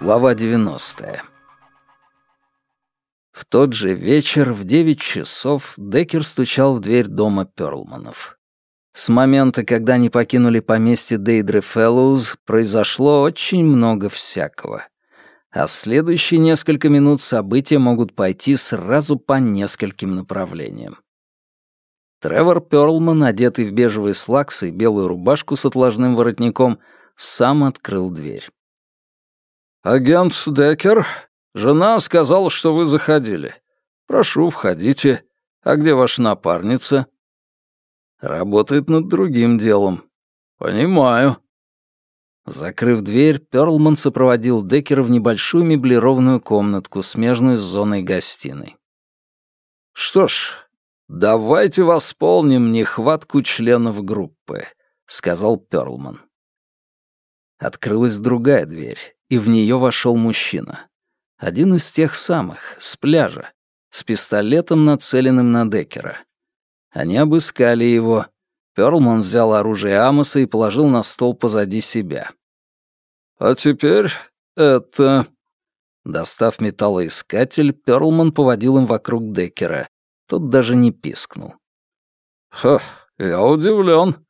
Глава 90. В тот же вечер в девять часов Деккер стучал в дверь дома Перлманов. С момента, когда они покинули поместье Дейдры Фэллоуз, произошло очень много всякого. А следующие несколько минут события могут пойти сразу по нескольким направлениям. Тревор Перлман, одетый в бежевые слаксы и белую рубашку с отложным воротником, сам открыл дверь. «Агент Деккер, жена сказала, что вы заходили. Прошу, входите. А где ваша напарница?» «Работает над другим делом». «Понимаю». Закрыв дверь, Перлман сопроводил Деккера в небольшую меблированную комнатку, смежную с зоной гостиной. «Что ж, давайте восполним нехватку членов группы», — сказал Перлман. Открылась другая дверь, и в нее вошел мужчина. Один из тех самых, с пляжа, с пистолетом, нацеленным на Деккера. Они обыскали его. Перлман взял оружие Амоса и положил на стол позади себя. «А теперь это...» Достав металлоискатель, Перлман поводил им вокруг Деккера. Тот даже не пискнул. «Ха, я удивлен.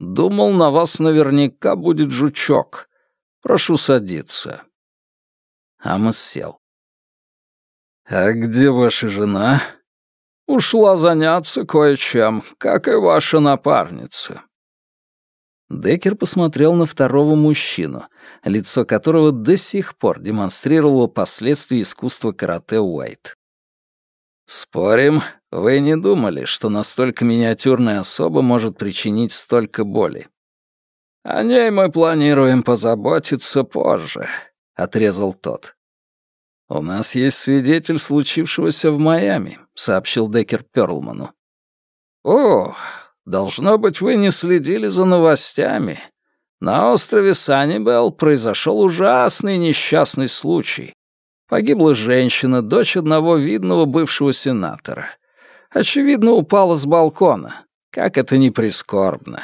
Думал, на вас наверняка будет жучок. Прошу садиться». Амос сел. «А где ваша жена?» «Ушла заняться кое-чем, как и ваша напарница». Деккер посмотрел на второго мужчину, лицо которого до сих пор демонстрировало последствия искусства карате Уайт. «Спорим, вы не думали, что настолько миниатюрная особа может причинить столько боли?» «О ней мы планируем позаботиться позже», — отрезал тот. «У нас есть свидетель случившегося в Майами», — сообщил Деккер Перлману. «О, должно быть, вы не следили за новостями. На острове Саннибелл произошел ужасный несчастный случай. Погибла женщина, дочь одного видного бывшего сенатора. Очевидно, упала с балкона. Как это не прискорбно.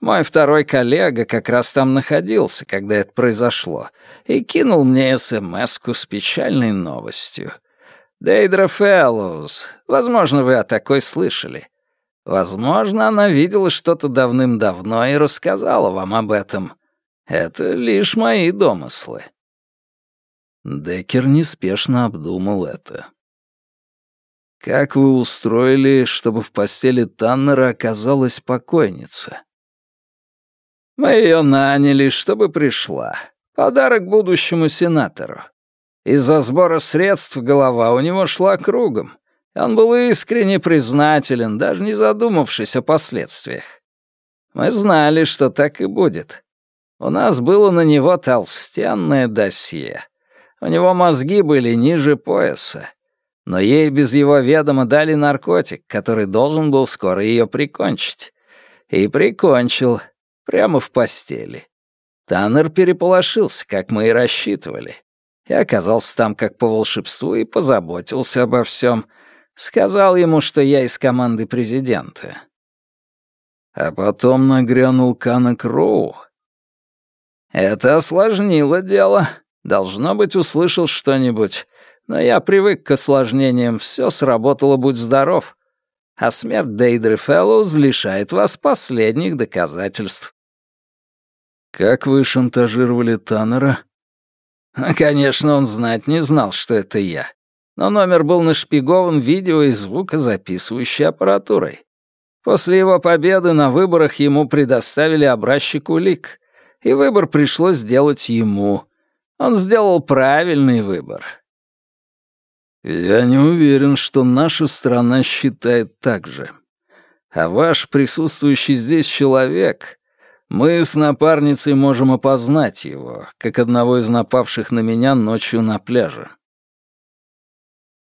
Мой второй коллега как раз там находился, когда это произошло, и кинул мне смс с печальной новостью. Дейдра Фэллоуз, возможно, вы о такой слышали. Возможно, она видела что-то давным-давно и рассказала вам об этом. Это лишь мои домыслы. Деккер неспешно обдумал это. «Как вы устроили, чтобы в постели Таннера оказалась покойница?» Мы ее наняли, чтобы пришла. Подарок будущему сенатору. Из-за сбора средств голова у него шла кругом. Он был искренне признателен, даже не задумавшись о последствиях. Мы знали, что так и будет. У нас было на него толстенное досье. У него мозги были ниже пояса. Но ей без его ведома дали наркотик, который должен был скоро ее прикончить. И прикончил, Прямо в постели. Таннер переполошился, как мы и рассчитывали. Я оказался там как по волшебству и позаботился обо всем. Сказал ему, что я из команды президента. А потом нагрянул Кана Кроу. Это осложнило дело. Должно быть, услышал что-нибудь. Но я привык к осложнениям, все сработало, будь здоров. А смерть Дейдры Фэллоуз лишает вас последних доказательств. «Как вы шантажировали Таннера?» Конечно, он знать не знал, что это я. Но номер был нашпигован видео и звукозаписывающей аппаратурой. После его победы на выборах ему предоставили образчик улик, и выбор пришлось сделать ему. Он сделал правильный выбор. Я не уверен, что наша страна считает так же. А ваш присутствующий здесь человек мы с напарницей можем опознать его, как одного из напавших на меня ночью на пляже.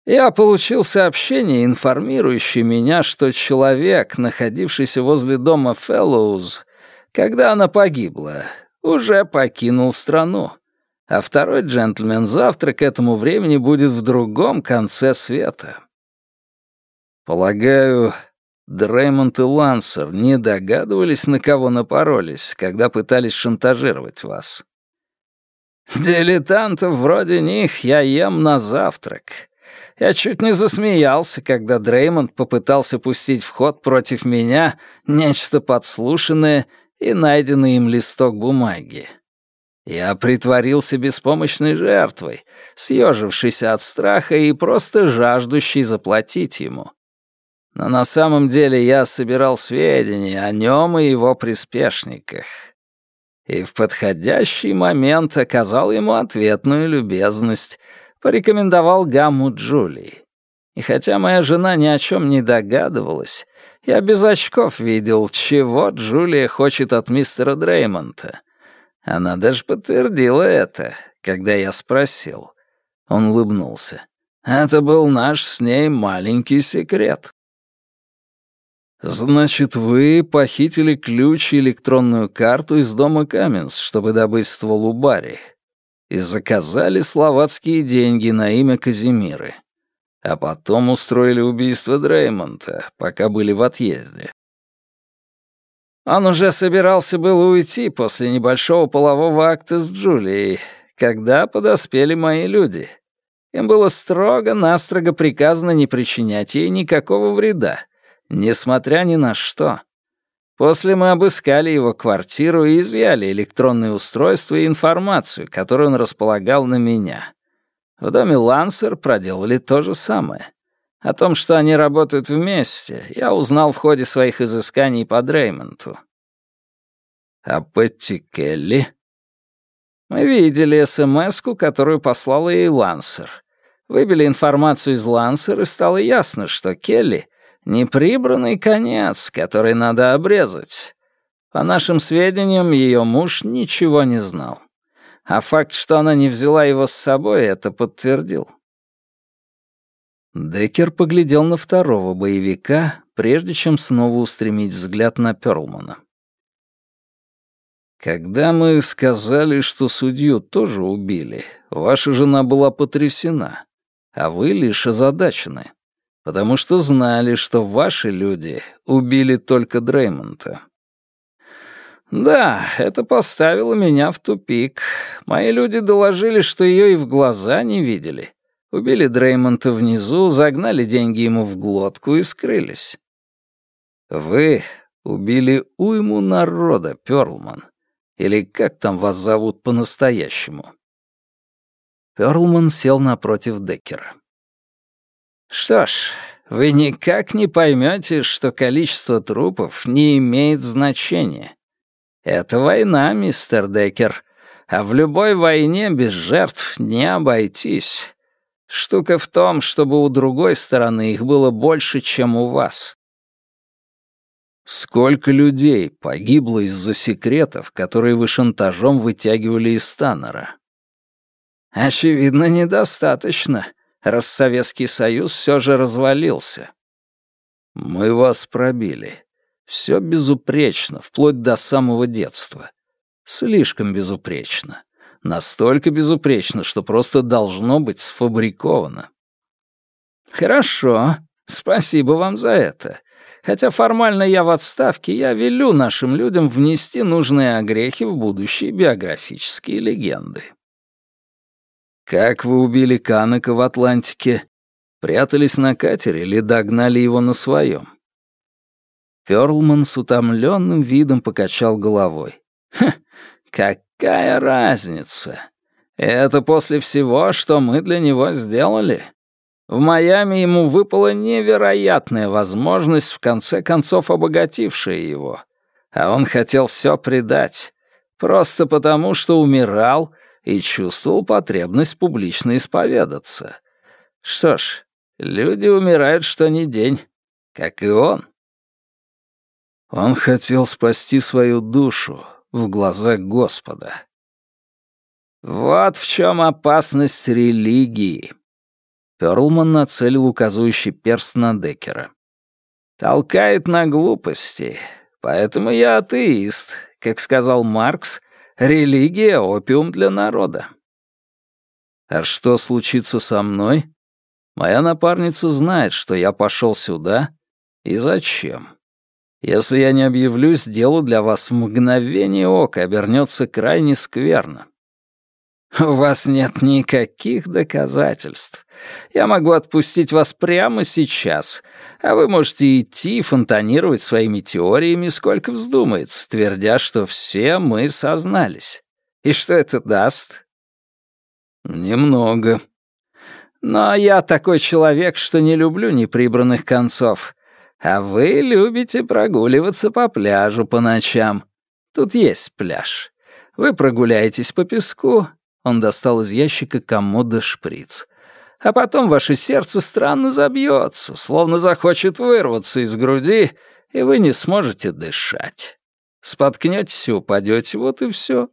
Я получил сообщение, информирующее меня, что человек, находившийся возле дома Фэллоуз, когда она погибла, уже покинул страну, а второй джентльмен завтра к этому времени будет в другом конце света. Полагаю, Дреймонд и Лансер не догадывались, на кого напоролись, когда пытались шантажировать вас? Дилетантов вроде них я ем на завтрак. Я чуть не засмеялся, когда Дреймонд попытался пустить в ход против меня нечто подслушанное и найденный им листок бумаги. Я притворился беспомощной жертвой, съежившейся от страха и просто жаждущей заплатить ему. Но на самом деле я собирал сведения о нем и его приспешниках. И в подходящий момент оказал ему ответную любезность, порекомендовал гамму Джулии. И хотя моя жена ни о чем не догадывалась, я без очков видел, чего Джулия хочет от мистера Дреймонта. Она даже подтвердила это, когда я спросил. Он улыбнулся. Это был наш с ней маленький секрет. «Значит, вы похитили ключ и электронную карту из дома Каменс, чтобы добыть ствол у Барри, и заказали словацкие деньги на имя Казимиры, а потом устроили убийство Дреймонта, пока были в отъезде». Он уже собирался было уйти после небольшого полового акта с Джулией, когда подоспели мои люди. Им было строго-настрого приказано не причинять ей никакого вреда, Несмотря ни на что. После мы обыскали его квартиру и изъяли электронные устройства и информацию, которую он располагал на меня. В доме Лансер проделали то же самое. О том, что они работают вместе, я узнал в ходе своих изысканий по Дреймонту. А Петти Келли? Мы видели смс которую послала ей Лансер. Выбили информацию из Лансер, и стало ясно, что Келли Неприбранный конец, который надо обрезать. По нашим сведениям, ее муж ничего не знал. А факт, что она не взяла его с собой, это подтвердил. Деккер поглядел на второго боевика, прежде чем снова устремить взгляд на Перлмана. «Когда мы сказали, что судью тоже убили, ваша жена была потрясена, а вы лишь озадачены потому что знали, что ваши люди убили только Дреймонта. Да, это поставило меня в тупик. Мои люди доложили, что ее и в глаза не видели. Убили Дреймонта внизу, загнали деньги ему в глотку и скрылись. Вы убили уйму народа, Перлман. Или как там вас зовут по-настоящему? Перлман сел напротив Деккера. Что ж, вы никак не поймете, что количество трупов не имеет значения. Это война, мистер Деккер, а в любой войне без жертв не обойтись. Штука в том, чтобы у другой стороны их было больше, чем у вас. Сколько людей погибло из-за секретов, которые вы шантажом вытягивали из Таннера? Очевидно, недостаточно раз Советский Союз все же развалился. Мы вас пробили. Все безупречно, вплоть до самого детства. Слишком безупречно. Настолько безупречно, что просто должно быть сфабриковано. Хорошо, спасибо вам за это. Хотя формально я в отставке, я велю нашим людям внести нужные огрехи в будущие биографические легенды. Как вы убили Канака в Атлантике? Прятались на катере или догнали его на своем? Перлман с утомленным видом покачал головой. «Ха, какая разница? Это после всего, что мы для него сделали. В Майами ему выпала невероятная возможность, в конце концов обогатившая его. А он хотел все предать. Просто потому, что умирал и чувствовал потребность публично исповедаться. Что ж, люди умирают что ни день, как и он. Он хотел спасти свою душу в глазах Господа. Вот в чем опасность религии. Перлман нацелил указывающий перст на Деккера. Толкает на глупости, поэтому я атеист, как сказал Маркс, Религия — опиум для народа. А что случится со мной? Моя напарница знает, что я пошел сюда, И зачем? Если я не объявлюсь, дело для вас в мгновение ока обернется крайне скверно. У вас нет никаких доказательств. Я могу отпустить вас прямо сейчас, а вы можете идти и фонтанировать своими теориями, сколько вздумается, твердя, что все мы сознались. И что это даст? Немного. Но я такой человек, что не люблю неприбранных концов. А вы любите прогуливаться по пляжу по ночам. Тут есть пляж. Вы прогуляетесь по песку, он достал из ящика комода шприц. А потом ваше сердце странно забьется, словно захочет вырваться из груди, и вы не сможете дышать. Споткнетесь упадете, вот и все.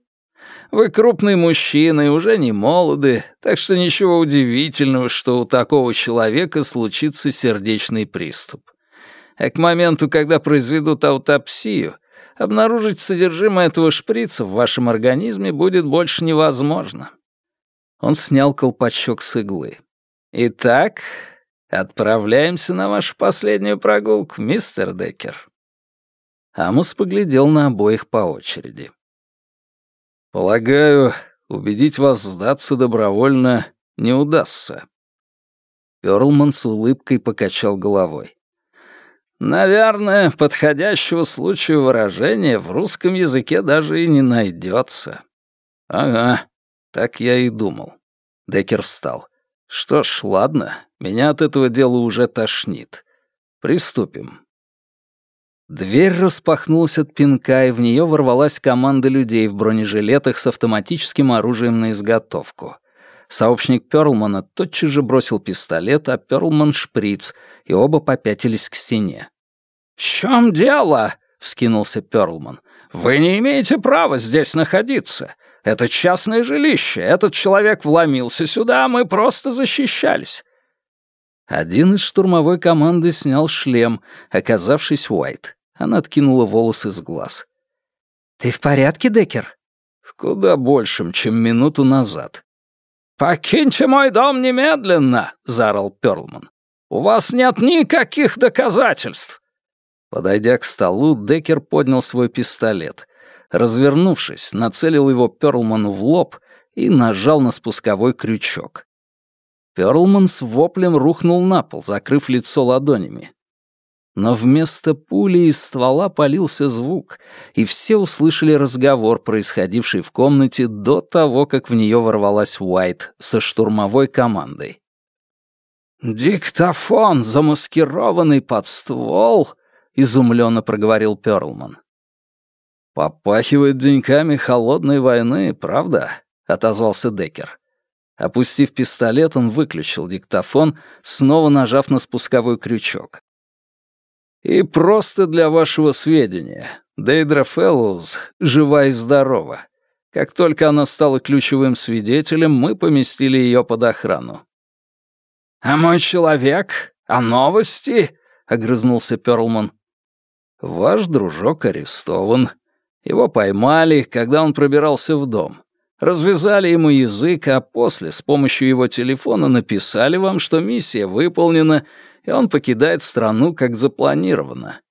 Вы крупный мужчина и уже не молоды, так что ничего удивительного, что у такого человека случится сердечный приступ. А к моменту, когда произведут аутопсию, обнаружить содержимое этого шприца в вашем организме будет больше невозможно. Он снял колпачок с иглы. Итак, отправляемся на вашу последнюю прогулку, мистер Деккер. Амос поглядел на обоих по очереди. Полагаю, убедить вас сдаться добровольно не удастся. Пёрлман с улыбкой покачал головой. Наверное, подходящего случаю выражения в русском языке даже и не найдется. Ага, так я и думал. Деккер встал. Что ж, ладно, меня от этого дела уже тошнит. Приступим. Дверь распахнулась от пинка, и в нее ворвалась команда людей в бронежилетах с автоматическим оружием на изготовку — Сообщник Перлмана тотчас же бросил пистолет, а Перлман — шприц, и оба попятились к стене. «В чем дело?» — вскинулся Перлман. «Вы не имеете права здесь находиться. Это частное жилище. Этот человек вломился сюда, а мы просто защищались». Один из штурмовой команды снял шлем, оказавшись Уайт. Она откинула волосы с глаз. «Ты в порядке, Деккер?» «В куда большем, чем минуту назад. «Покиньте мой дом немедленно!» — заорал Перлман. «У вас нет никаких доказательств!» Подойдя к столу, Деккер поднял свой пистолет. Развернувшись, нацелил его Перлману в лоб и нажал на спусковой крючок. Перлман с воплем рухнул на пол, закрыв лицо ладонями но вместо пули из ствола полился звук, и все услышали разговор, происходивший в комнате до того, как в нее ворвалась Уайт со штурмовой командой. «Диктофон, замаскированный под ствол», — изумленно проговорил Перлман. «Попахивает деньками холодной войны, правда?» — отозвался Деккер. Опустив пистолет, он выключил диктофон, снова нажав на спусковой крючок. И просто для вашего сведения, Дейдра Фэллоуз жива и здорова. Как только она стала ключевым свидетелем, мы поместили ее под охрану. «А мой человек? А новости?» — огрызнулся Перлман. «Ваш дружок арестован. Его поймали, когда он пробирался в дом. Развязали ему язык, а после с помощью его телефона написали вам, что миссия выполнена, и он покидает страну, как запланировано.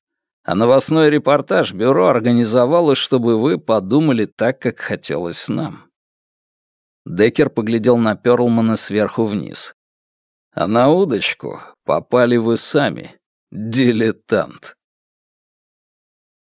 А новостной репортаж бюро организовало, чтобы вы подумали так, как хотелось нам. Деккер поглядел на Перлмана сверху вниз. А на удочку попали вы сами, дилетант.